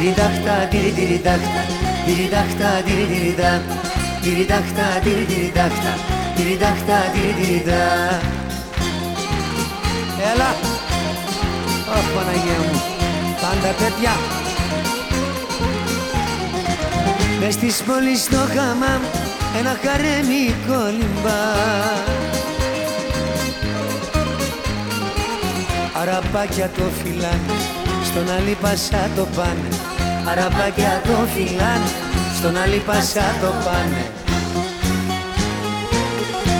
Τυριδάχτα, τυριδάχτα, τυριδάχτα, τυριδάχτα, τυριδάχτα, τυριδάχτα, τυριδάχτα, τυριδάχτα. Έλα! Ωχ, Παναγία μου, πάντα παιδιά. Μες της πόλης στο χαμάμ ένα χαρέμι κολυμπά Αραπάκια το φυλάνε, στον άλλη πασά το πάνε. Αραπάκια το φυλάνε, στον άλλη πασά το πάνε